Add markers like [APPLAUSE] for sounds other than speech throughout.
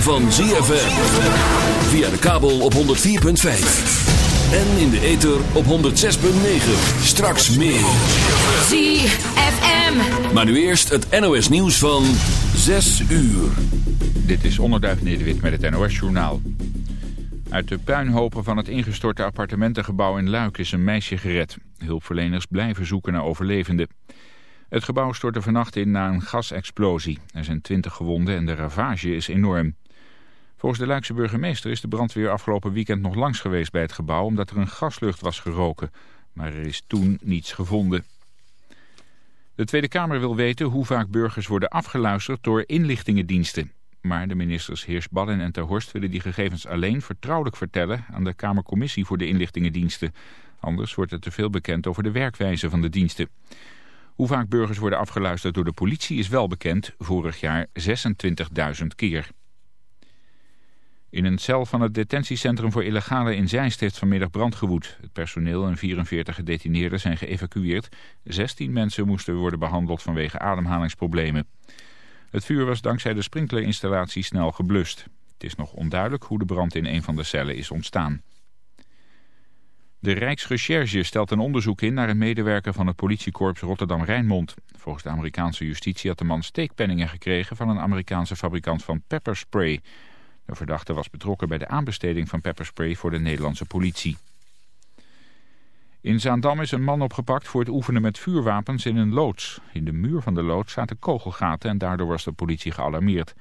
Van ZFM. Via de kabel op 104.5. En in de ether op 106.9. Straks meer. ZFM. Maar nu eerst het NOS nieuws van 6 uur. Dit is Onderduif Nederwit met het NOS Journaal. Uit de puinhopen van het ingestorte appartementengebouw in Luik is een meisje gered. Hulpverleners blijven zoeken naar overlevenden. Het gebouw stortte vannacht in na een gasexplosie. Er zijn twintig gewonden en de ravage is enorm. Volgens de Luikse burgemeester is de brandweer afgelopen weekend nog langs geweest bij het gebouw... omdat er een gaslucht was geroken. Maar er is toen niets gevonden. De Tweede Kamer wil weten hoe vaak burgers worden afgeluisterd door inlichtingendiensten. Maar de ministers Heersballen en Terhorst willen die gegevens alleen vertrouwelijk vertellen aan de Kamercommissie voor de inlichtingendiensten. Anders wordt er te veel bekend over de werkwijze van de diensten. Hoe vaak burgers worden afgeluisterd door de politie is wel bekend, vorig jaar 26.000 keer. In een cel van het detentiecentrum voor illegale in Zeist heeft vanmiddag brand gewoed. Het personeel en 44 gedetineerden zijn geëvacueerd. 16 mensen moesten worden behandeld vanwege ademhalingsproblemen. Het vuur was dankzij de sprinklerinstallatie snel geblust. Het is nog onduidelijk hoe de brand in een van de cellen is ontstaan. De Rijksrecherche stelt een onderzoek in naar een medewerker van het politiekorps Rotterdam-Rijnmond. Volgens de Amerikaanse justitie had de man steekpenningen gekregen van een Amerikaanse fabrikant van pepperspray. De verdachte was betrokken bij de aanbesteding van pepperspray voor de Nederlandse politie. In Zaandam is een man opgepakt voor het oefenen met vuurwapens in een loods. In de muur van de loods zaten kogelgaten en daardoor was de politie gealarmeerd.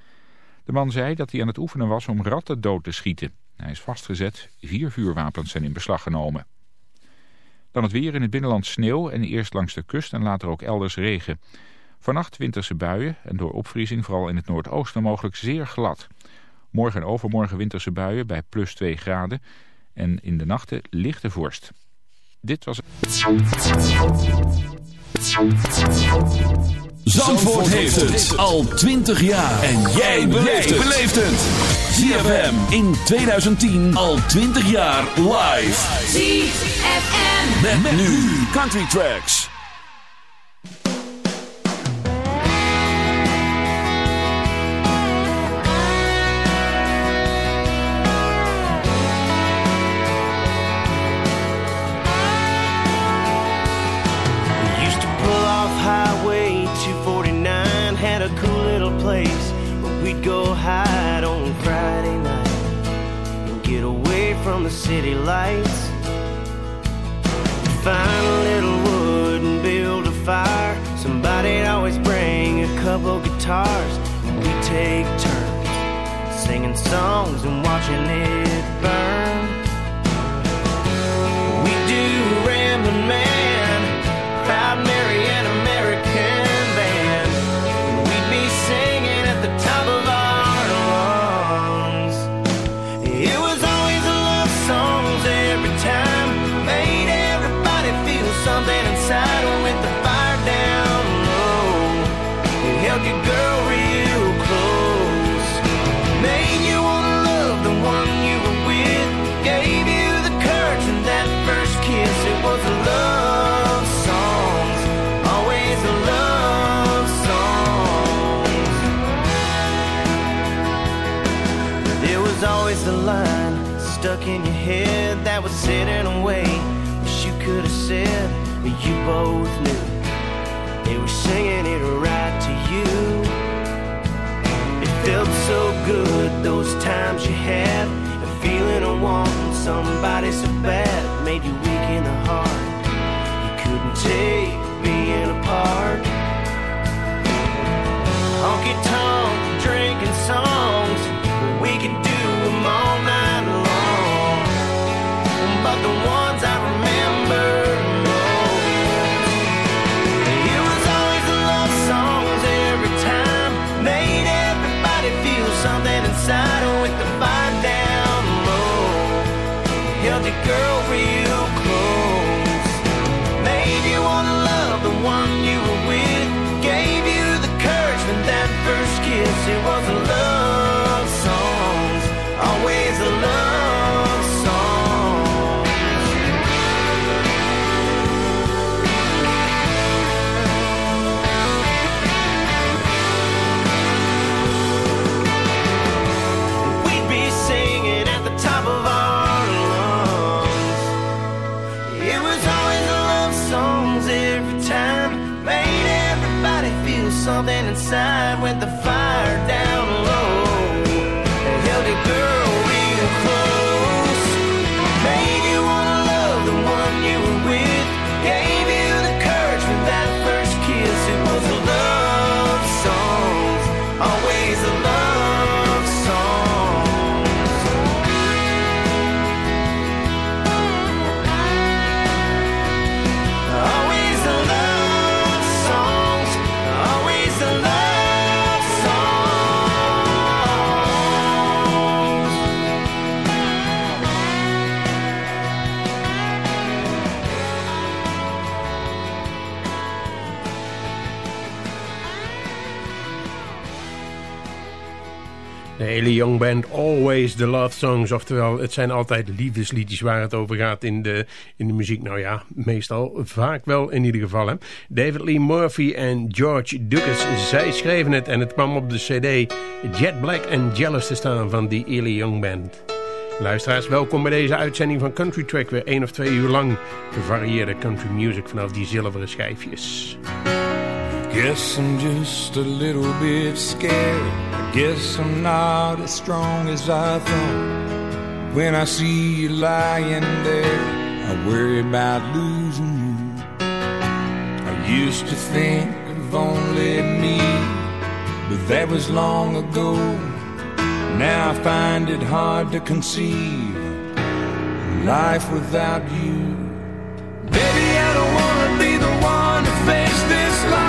De man zei dat hij aan het oefenen was om ratten dood te schieten. Hij is vastgezet, vier vuurwapens zijn in beslag genomen. Dan het weer in het binnenland sneeuw en eerst langs de kust en later ook elders regen. Vannacht winterse buien en door opvriezing vooral in het noordoosten mogelijk zeer glad. Morgen en overmorgen winterse buien bij plus 2 graden en in de nachten lichte vorst. Dit was Zandvoort heeft het al 20 jaar. En jij beleeft het. ZFM in 2010 al 20 jaar live. ZFM. Met, nu Country Tracks. City lights. Find a little wood and build a fire. Somebody'd always bring a couple guitars. We take turns singing songs and watching it head that was sitting away. Wish you could have said, but you both knew. They were singing it right to you. It felt so good those times you had. A feeling of wanting somebody so bad made you weak in the heart. You couldn't take being apart. Honky tonk, drinking songs. We could do all night inside Band, always the love songs. Oftewel, het zijn altijd liefdesliedjes waar het over gaat in de, in de muziek. Nou ja, meestal, vaak wel in ieder geval. David Lee Murphy en George Lucas, zij schreven het. En het kwam op de cd Jet Black and Jealous te staan van die Ely Young Band. Luisteraars, welkom bij deze uitzending van Country Track. Weer één of twee uur lang gevarieerde country music vanaf die zilveren schijfjes. Guess I'm just a little bit scared. I guess I'm not as strong as I thought. When I see you lying there, I worry about losing you. I used to think of only me, but that was long ago. Now I find it hard to conceive life without you. Baby, I don't wanna be the one to face this life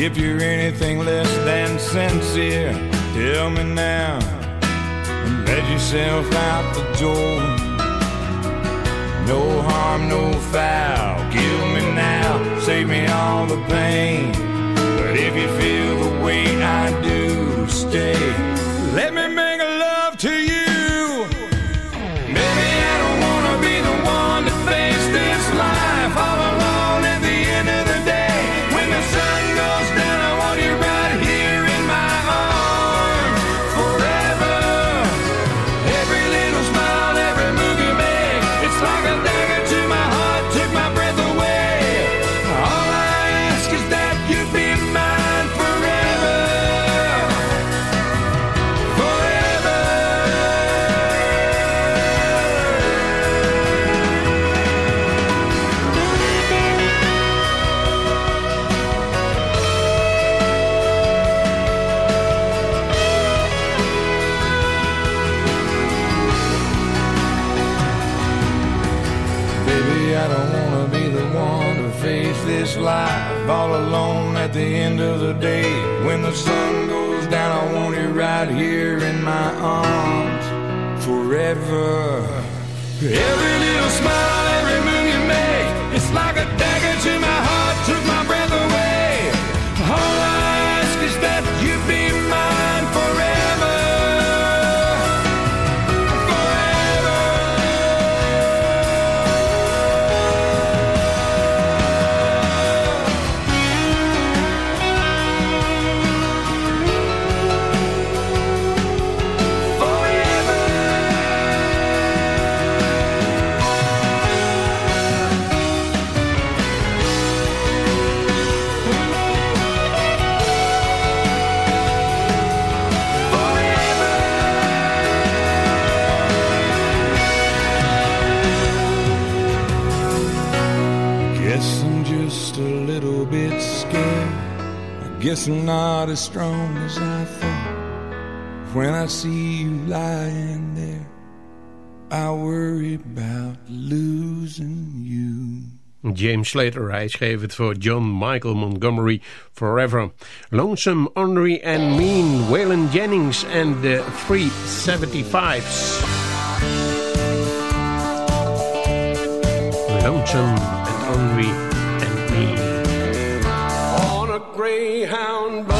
If you're anything less than sincere, tell me now and let yourself out the door. No harm, no foul. Kill me now, save me all the pain. But if you feel the way I do, stay. Let me Every as strong as I thought. When I see you lying there, I worry about losing you. James Slater, hij schreef het voor John Michael Montgomery Forever. Lonesome, Henry and Mean, Waylon Jennings and the 375s. Lonesome and Henry and Mean. On a greyhound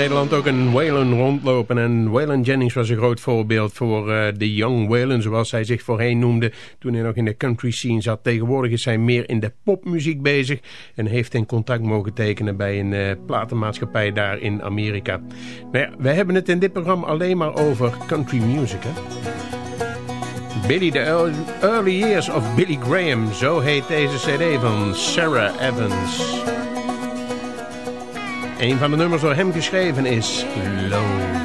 Nederland ook een Waylon rondlopen. En Waylon Jennings was een groot voorbeeld voor uh, de Young Waylon, zoals hij zich voorheen noemde. Toen hij nog in de country scene zat. Tegenwoordig is hij meer in de popmuziek bezig. En heeft in contact mogen tekenen bij een eh, platenmaatschappij daar in Amerika. Nou ja, wij hebben het in dit programma alleen maar over country music, hè? Billy, the Early Years of Billy Graham. Zo heet deze cd van Sarah Evans. Een van de nummers door hem geschreven is Low.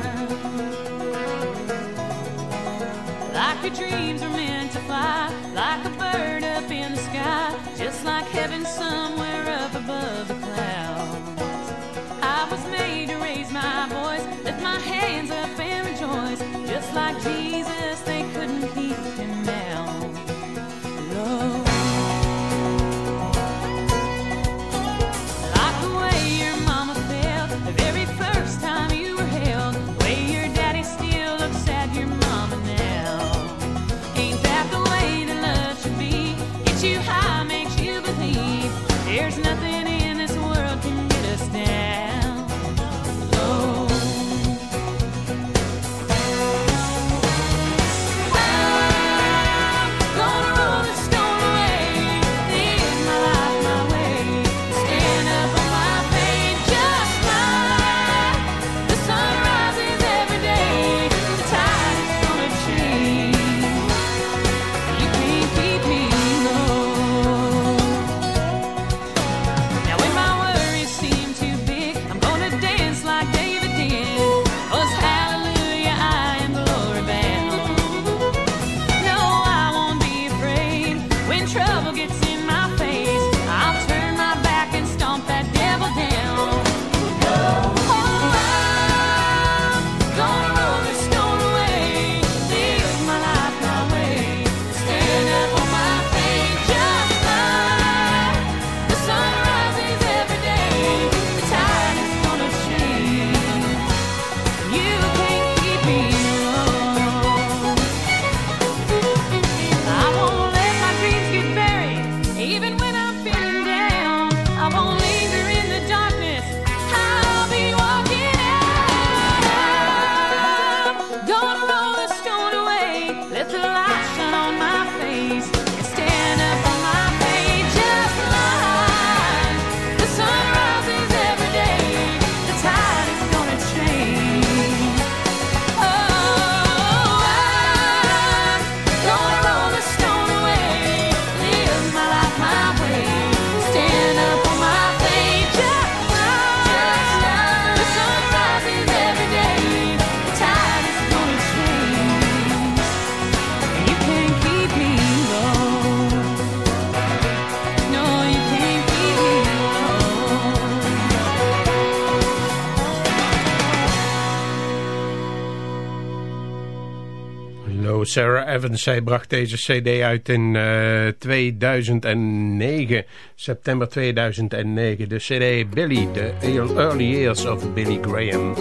Evans. Zij bracht deze cd uit in uh, 2009, september 2009. De cd Billy, The Early Years of Billy Graham.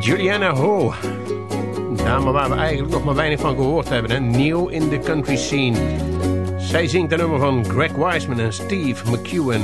Juliana Ho. Dame waar we eigenlijk nog maar weinig van gehoord hebben. Hè? New in the country scene. Zij zingt de nummer van Greg Wiseman en Steve McEwen.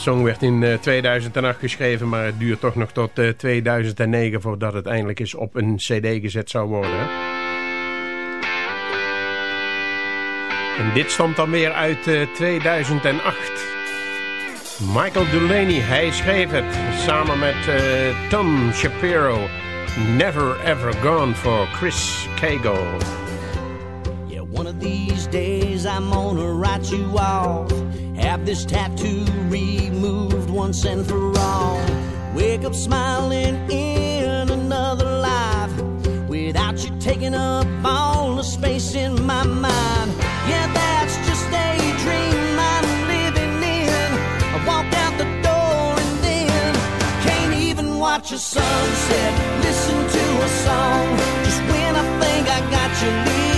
Song werd in 2008 eh, geschreven, maar het duurt toch nog tot 2009 eh, voordat het eindelijk eens op een cd gezet zou worden. En dit stamt dan weer uit 2008. Eh, Michael Delaney, hij schreef het samen met Tom Shapiro. Never Ever Gone for Chris Cagle. Yeah, one of these days I'm gonna write you off. Have this tattoo removed once and for all. Wake up smiling in another life without you taking up all the space in my mind. Yeah, that's just a dream I'm living in. I walk out the door and then can't even watch a sunset, listen to a song. Just when I think I got you licked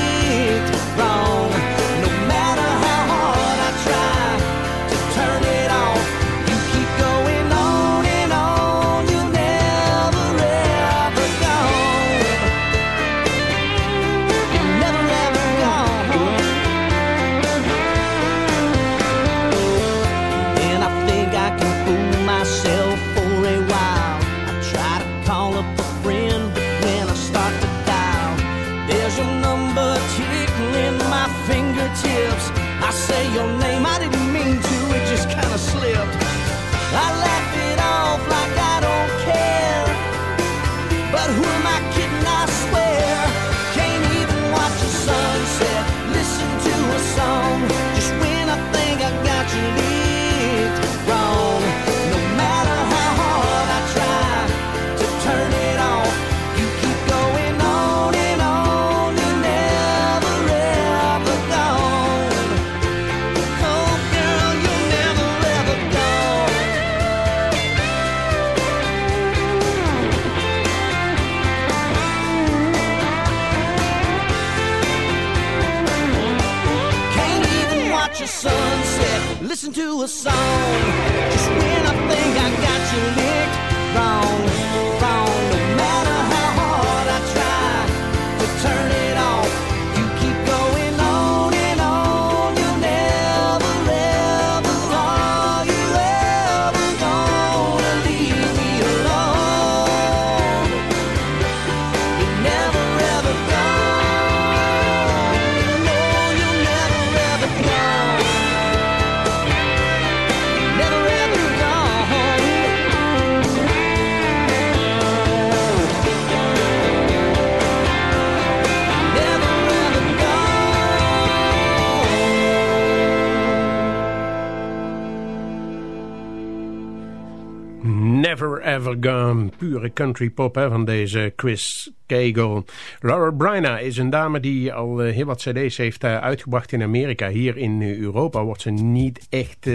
Never Ever Gone. Pure country pop van deze Chris Cagle. Laura Bryna is een dame die al eh, heel wat cd's heeft eh, uitgebracht in Amerika. Hier in eh, Europa wordt ze niet echt,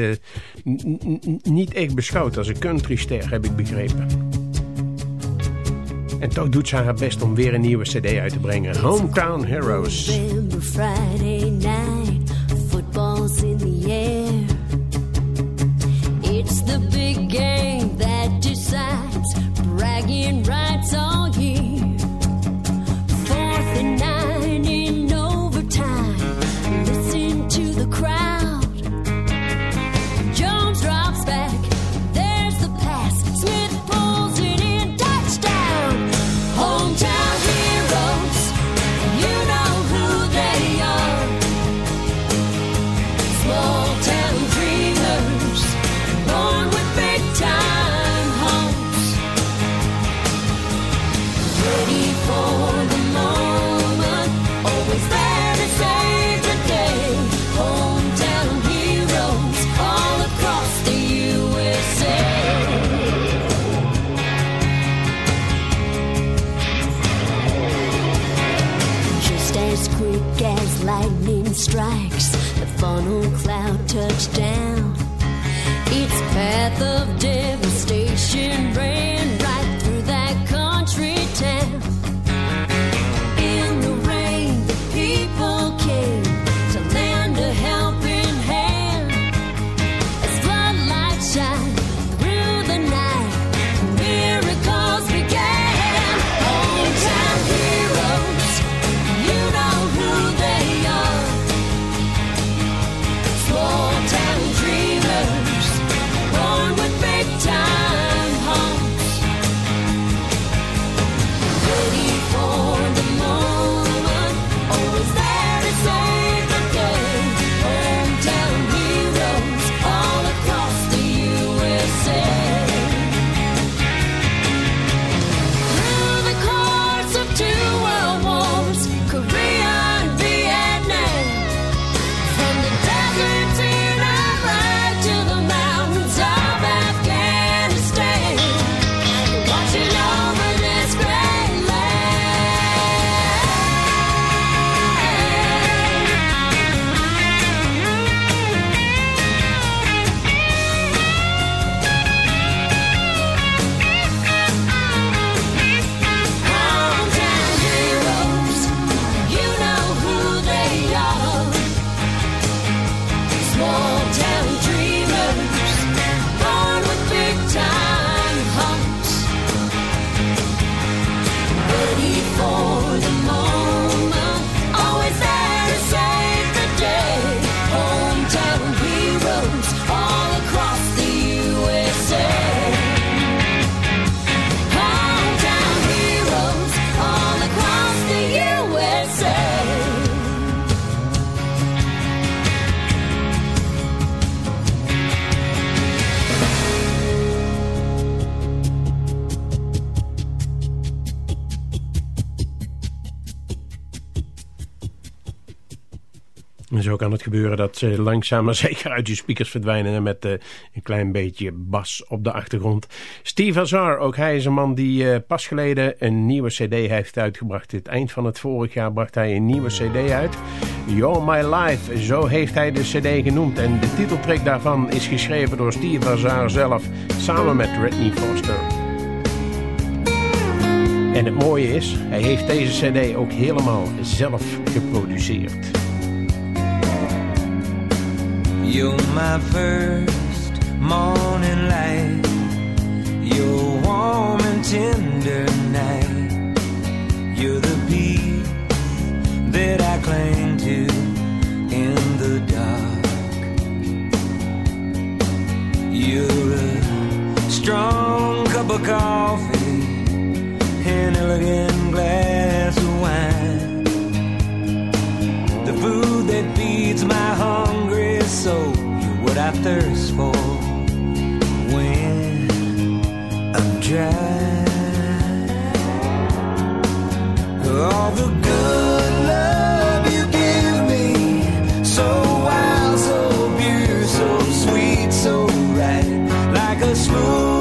niet echt beschouwd als een countryster, heb ik begrepen. En toch doet ze haar best om weer een nieuwe cd uit te brengen. Hometown Heroes. November Friday night, football's in the air. Decides cloud touched down. Its path of devastation En zo kan het gebeuren dat ze langzaam maar zeker uit je speakers verdwijnen... en met eh, een klein beetje bas op de achtergrond. Steve Azar, ook hij is een man die eh, pas geleden een nieuwe cd heeft uitgebracht. Het eind van het vorig jaar bracht hij een nieuwe cd uit. You're My Life, zo heeft hij de cd genoemd. En de titeltrack daarvan is geschreven door Steve Azar zelf... samen met Whitney Foster. En het mooie is, hij heeft deze cd ook helemaal zelf geproduceerd. You're my first morning light. You're warm and tender night. You're the peace that I cling to in the dark. You're a strong cup of coffee, an elegant glass of wine. The food that feeds my hungry soul. You're what I thirst for when I'm dry. All the good love you give me, so wild, so pure, so sweet, so right, like a smooth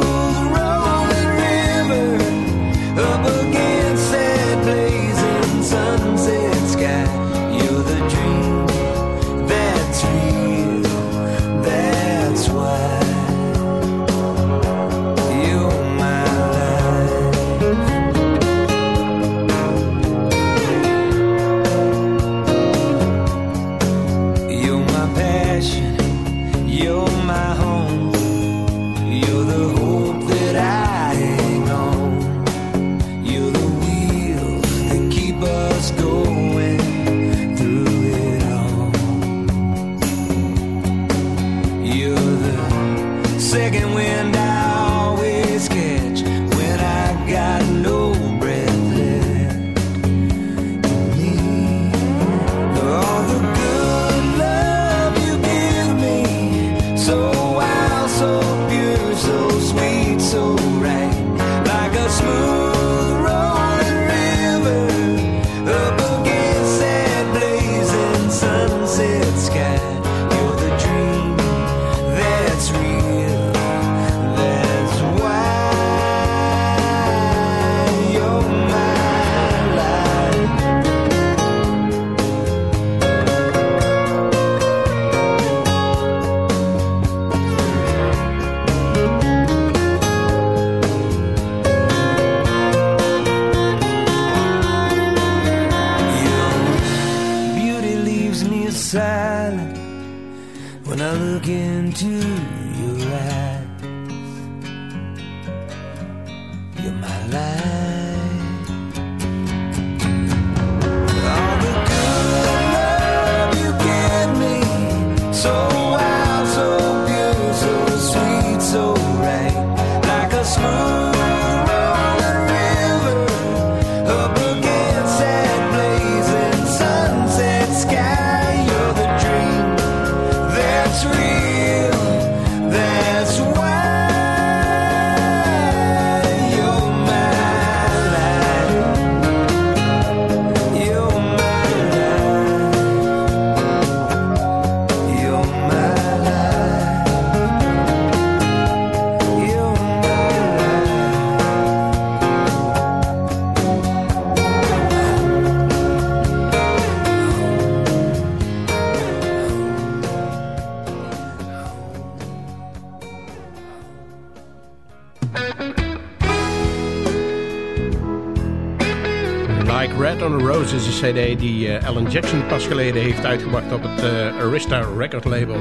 cd die eh, Alan Jackson pas geleden heeft uitgebracht op het eh, Arista record label.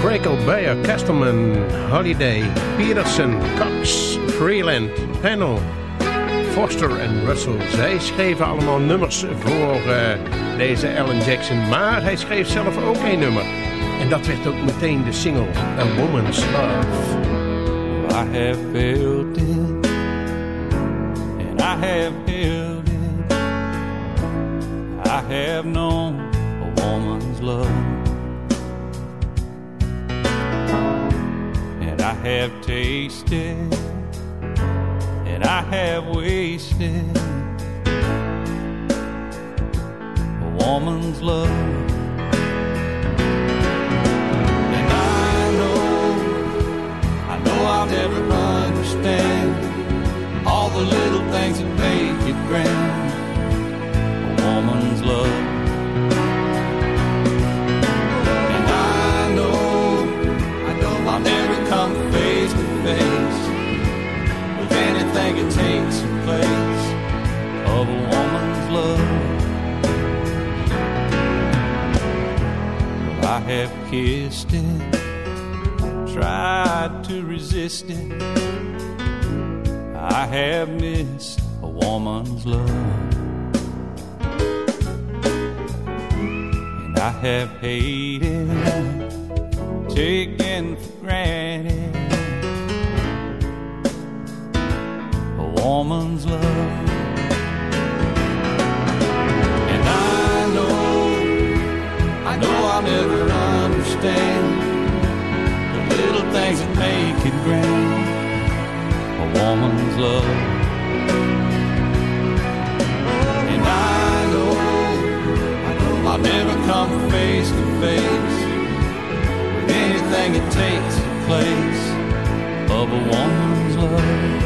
Crackle, Bayer, Castleman, Holiday, Peterson, Cox, Freeland, Panel, Foster en Russell. Zij schreven allemaal nummers voor eh, deze Alan Jackson. Maar hij schreef zelf ook een nummer. En dat werd ook meteen de single A Woman's Love. I have felt it, and I have tasted, and I have wasted I have kissed it, tried to resist it. I have missed a woman's love. And I have hated, taken for granted a woman's love. I'll never understand the little things that make it grand a woman's love. And I know, I know I'll never come face to face with anything that takes the place of a woman's love.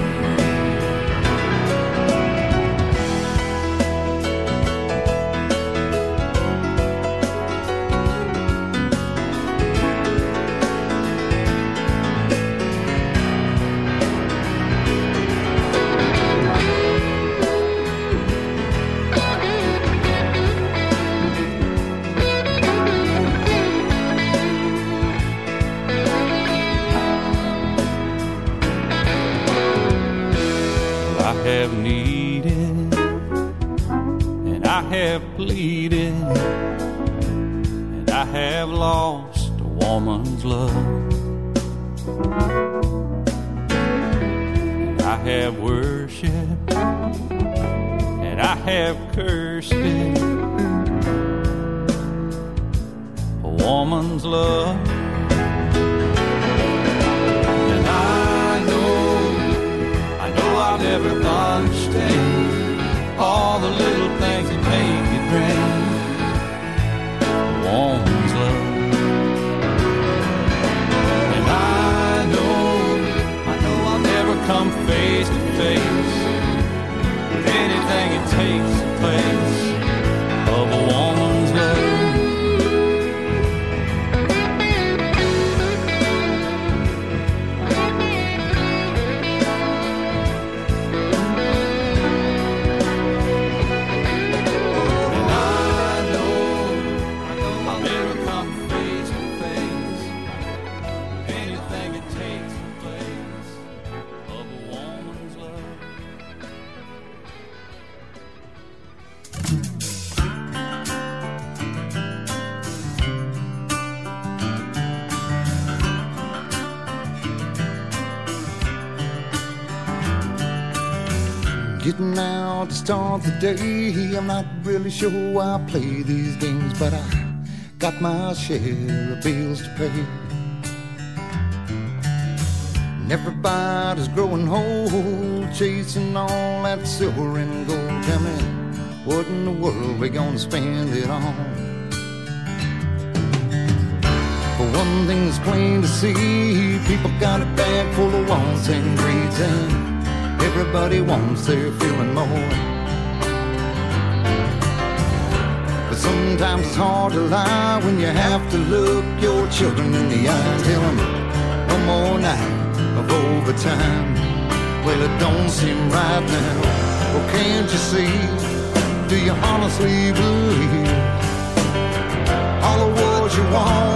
Sure I play these games, but I got my share of bills to pay. And everybody's growing old, chasing all that silver and gold. Tell me, what in the world we gonna spend it on? But one thing's plain to see, people got a bag full of wants and greeds and Everybody wants their feeling more. Sometimes it's hard to lie when you have to look your children in the eye and tell them no more night of overtime. Well, it don't seem right now. Well, can't you see? Do you honestly believe all the words you want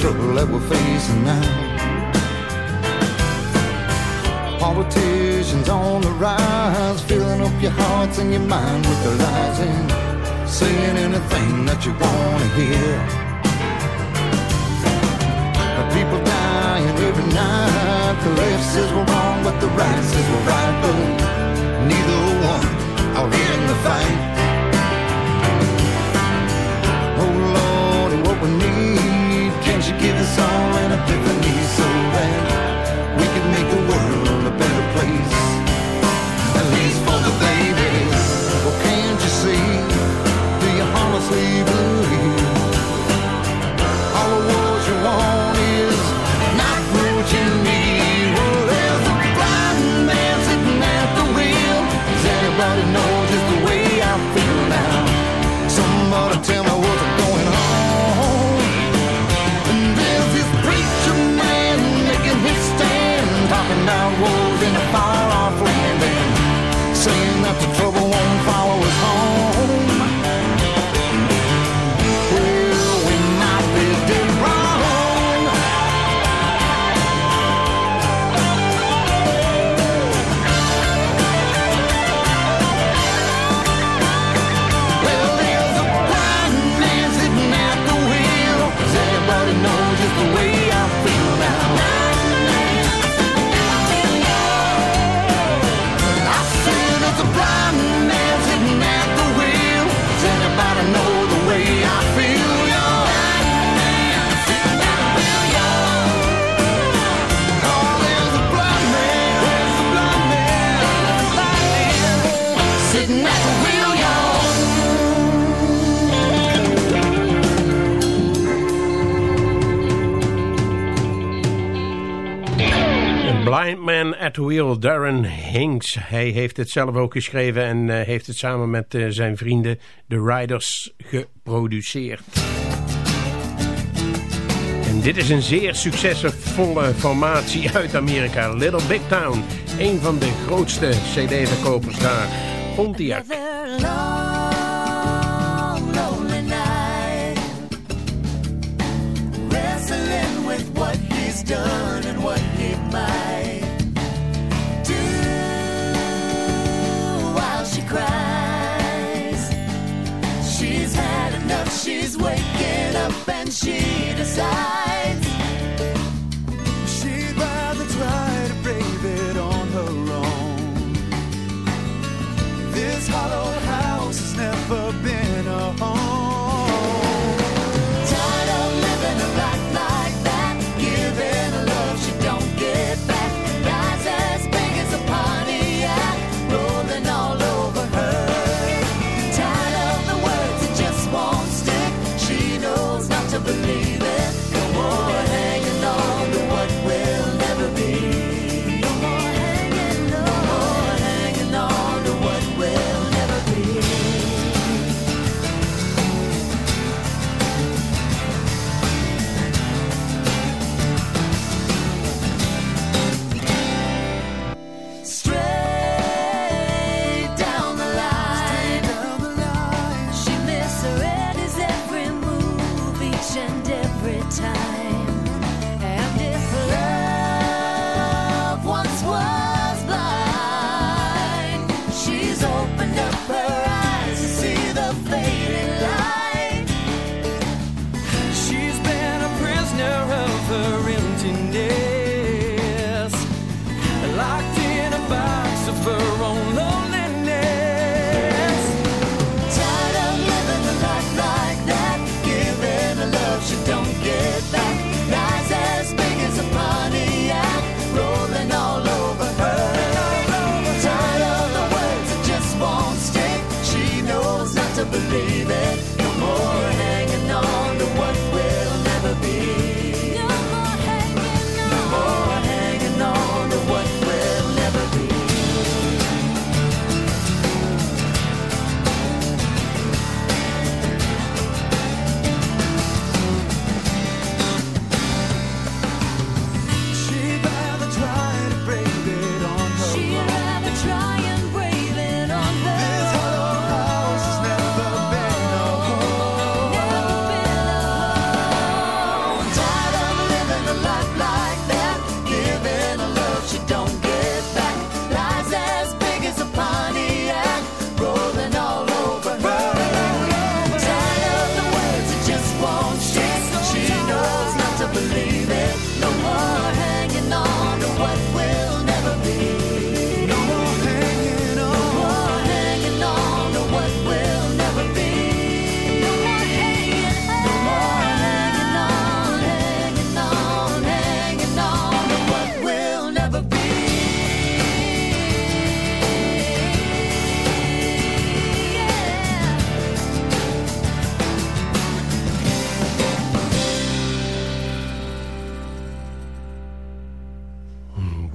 trouble that we're facing now. Politicians on the rise, filling up your hearts and your mind with their lies and saying anything that you want to hear. People dying every night. The left says we're wrong, but the right says we're right. But neither one are in the fight. Give us all an epiphany so that at the Wheel, Darren Hinks. Hij heeft het zelf ook geschreven en uh, heeft het samen met uh, zijn vrienden, de Riders, geproduceerd. En dit is een zeer succesvolle formatie uit Amerika. Little Big Town, een van de grootste cd-verkopers daar. Pontiac. done and what he might and she decides she'd rather try to brave it on her own. This hollow house has never been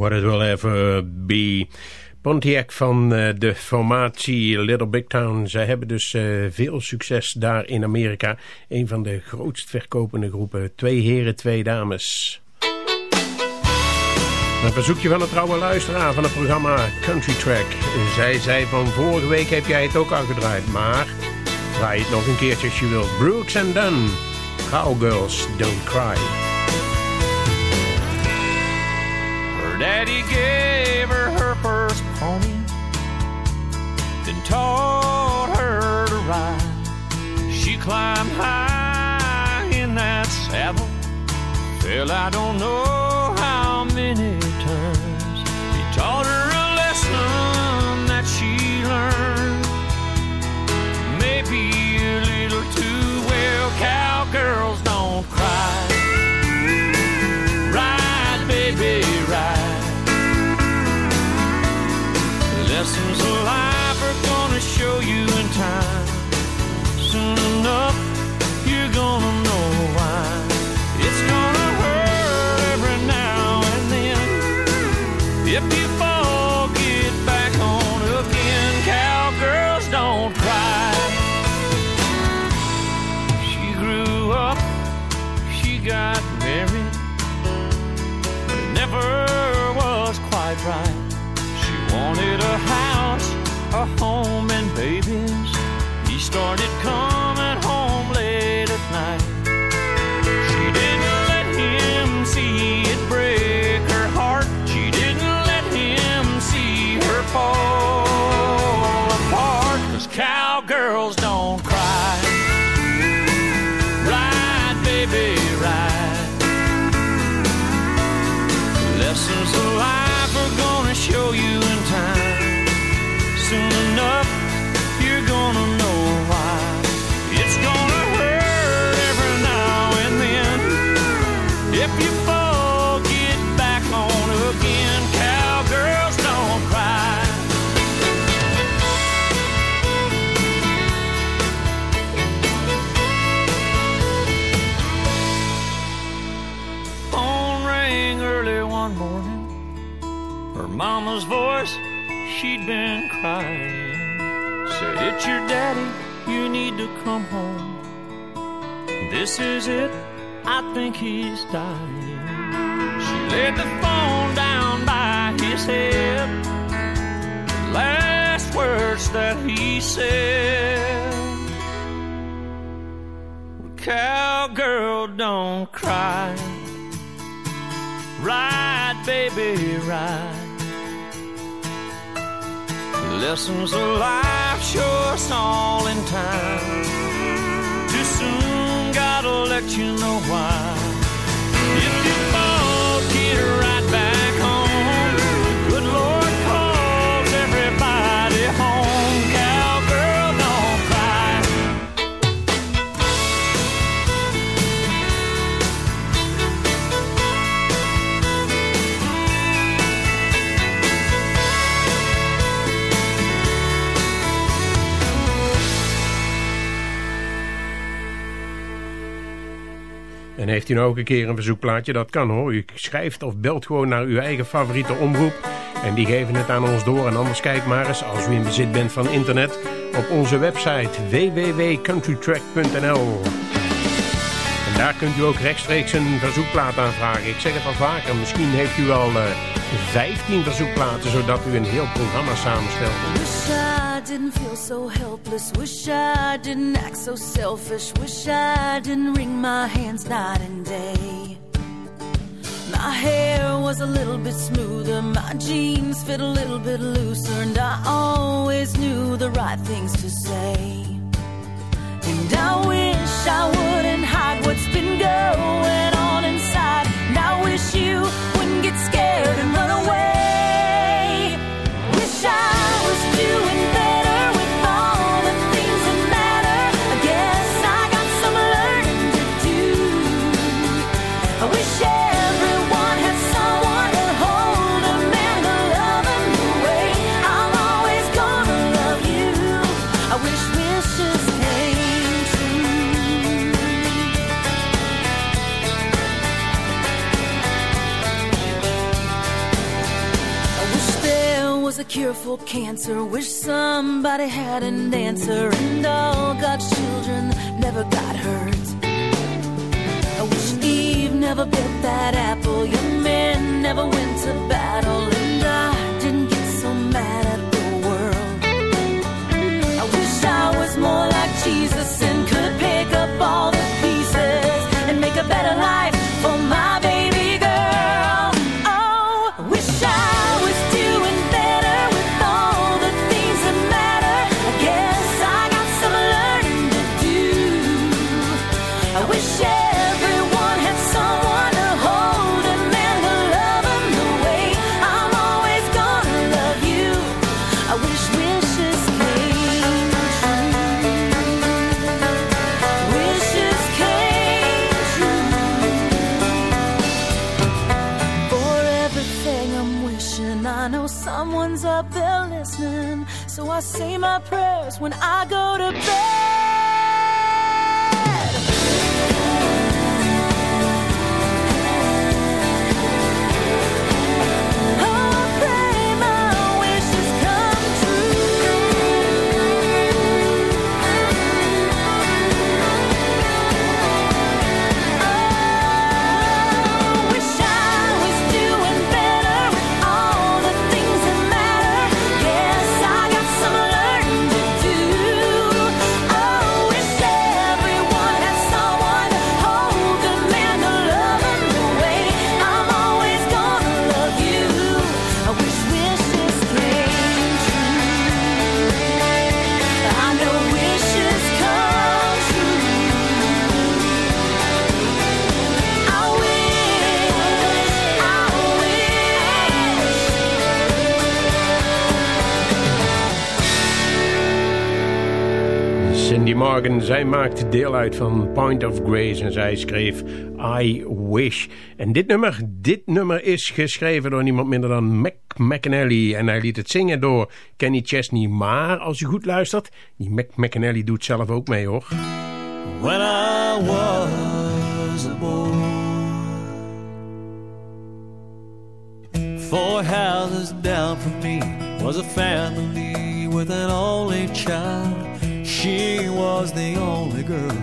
What It Will Ever Be. Pontiac van uh, de formatie Little Big Town. Zij hebben dus uh, veel succes daar in Amerika. Een van de grootst verkopende groepen. Twee heren, twee dames. Een verzoekje van een trouwe luisteraar van het programma Country Track. Zij zei van vorige week heb jij het ook al gedraaid. Maar draai het nog een keertje als je wilt. Brooks and Dunn. Cowgirls Don't Cry. Daddy gave her her first pony, then taught her to ride. She climbed high in that saddle, fell I don't know how many times. He taught her a lesson that she learned, maybe a little too well. Cowgirls don't cry. Come home. This is it, I think he's dying. She laid the phone down by his head. Last words that he said. Cowgirl, don't cry. Ride, baby, ride. Lessons of life us all in time. Let you know why. You En heeft u nou ook een keer een verzoekplaatje? Dat kan hoor. U schrijft of belt gewoon naar uw eigen favoriete omroep. En die geven het aan ons door. En anders kijk maar eens, als u in bezit bent van internet... op onze website www.countrytrack.nl En daar kunt u ook rechtstreeks een verzoekplaat aanvragen. Ik zeg het al vaker, misschien heeft u al eh 15 verzoekplaten... zodat u een heel programma samenstelt. I didn't feel so helpless. Wish I didn't act so selfish. Wish I didn't wring my hands night and day. My hair was a little bit smoother. My jeans fit a little bit looser. And I always knew the right things to say. And I wish I wouldn't hide what's been going on inside. And I wish you wouldn't get scared and run away. Wish I was there a cure for cancer. Wish somebody had an answer. And all God's children never got hurt. I wish Eve never bit that apple. Young men never went to battle. And I when I go Zij maakte deel uit van Point of Grace en zij schreef I Wish. En dit nummer, dit nummer is geschreven door niemand minder dan Mac McAnally. En hij liet het zingen door Kenny Chesney. Maar als je goed luistert, die Mac McAnally doet zelf ook mee hoor. When I was a boy Four houses down from me was a family with an only child She was the only girl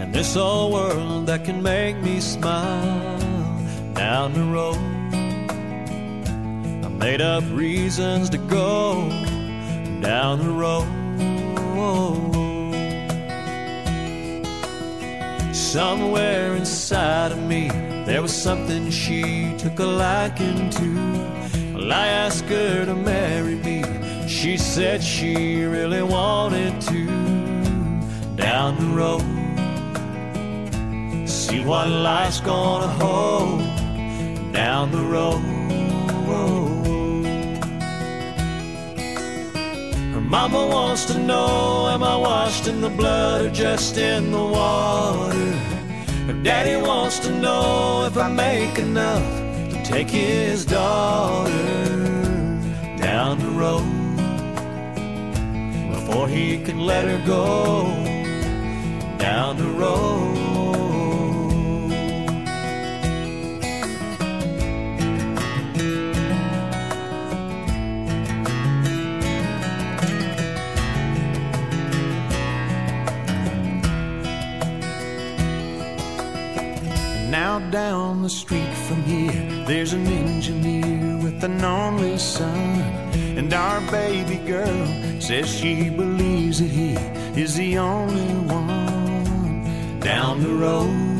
in this old world that can make me smile. Down the road, I made up reasons to go down the road. Somewhere inside of me, there was something she took a liking to. Well, I asked her to marry me. She said she really wanted to down the road. See what life's gonna hold down the road. Her mama wants to know Am I washed in the blood or just in the water? Her daddy wants to know if I make enough to take his daughter down the road before he can let her go down the road. Now down the street from here, there's an engineer with an only son. And our baby girl says she believes that he is the only one down the road.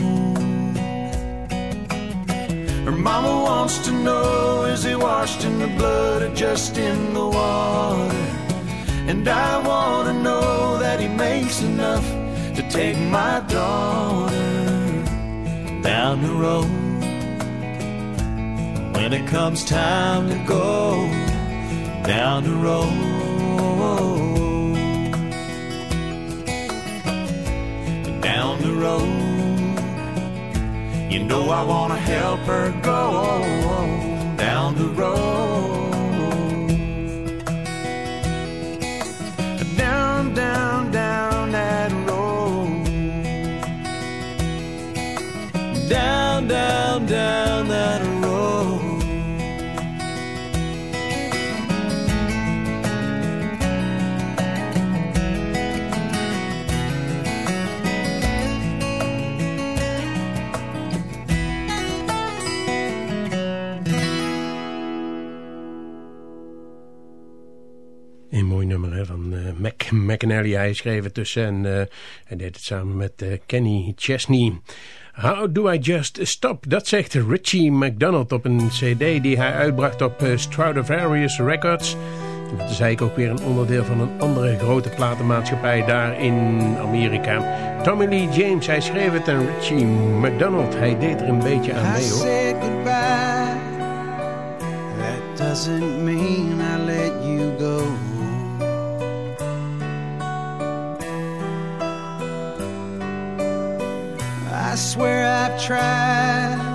Her mama wants to know is he washed in the blood or just in the water? And I want to know that he makes enough to take my daughter down the road. When it comes time to go down the road. You know I want to help her go down the road. [LAUGHS] McAnally. Hij schreef het tussen en uh, hij deed het samen met uh, Kenny Chesney. How Do I Just Stop? Dat zegt Richie McDonald op een cd die hij uitbracht op uh, Stradivarius Records. Dat is eigenlijk ook weer een onderdeel van een andere grote platenmaatschappij daar in Amerika. Tommy Lee James, hij schreef het en Richie McDonald, hij deed er een beetje aan mee hoor. said goodbye. That doesn't mean I swear I've tried.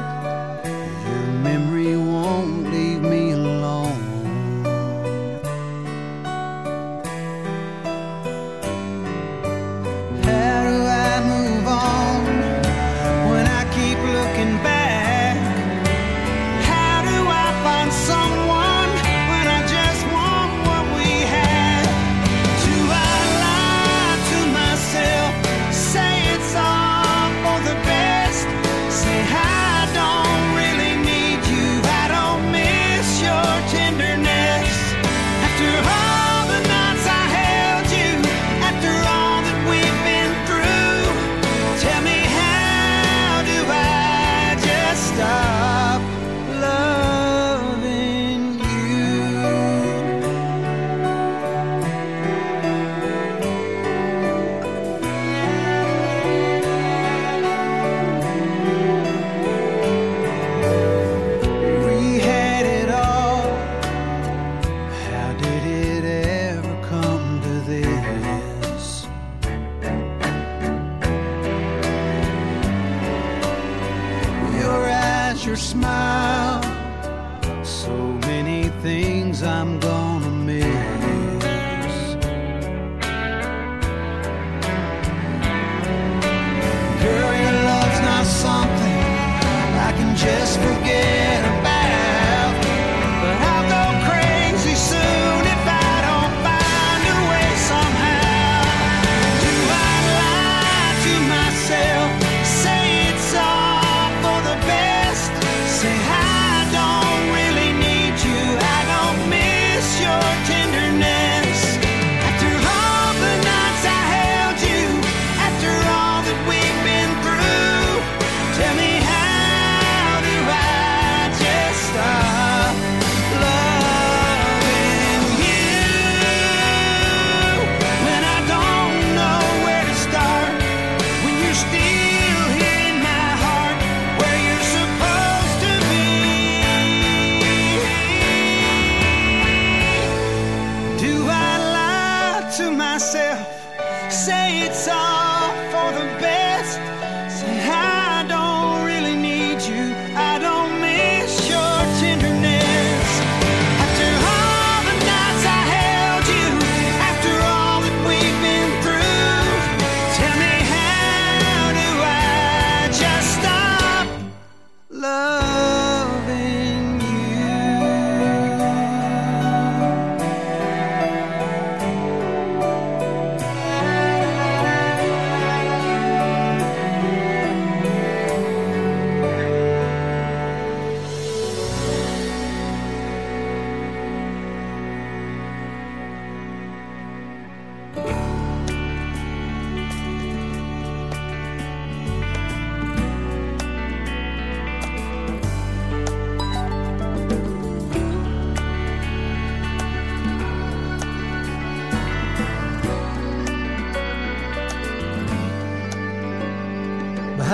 smile.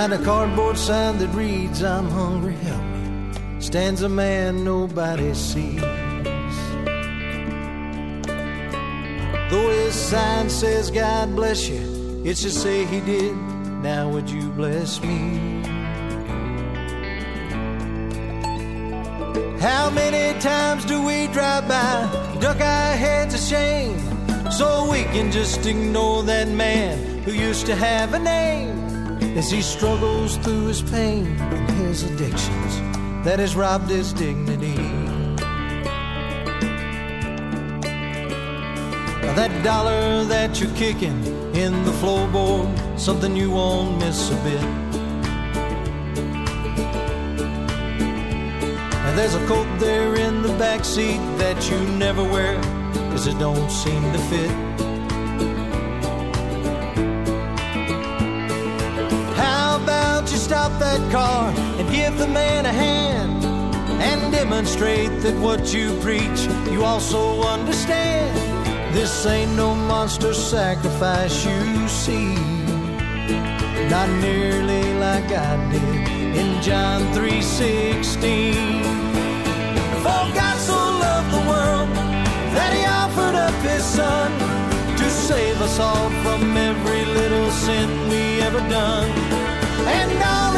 Behind a cardboard sign that reads, I'm hungry, help me, stands a man nobody sees. Though his sign says, God bless you, it should say he did. Now would you bless me? How many times do we drive by, duck our heads ashamed, so we can just ignore that man who used to have a name? As he struggles through his pain and his addictions that has robbed his dignity. Now that dollar that you're kicking in the floorboard, something you won't miss a bit. Now there's a coat there in the back seat that you never wear, cause it don't seem to fit. Stop that car and give the man a hand and demonstrate that what you preach you also understand. This ain't no monster sacrifice you see, not nearly like I did in John 3:16. For God so loved the world that He offered up His Son to save us all from every little sin we ever done. And all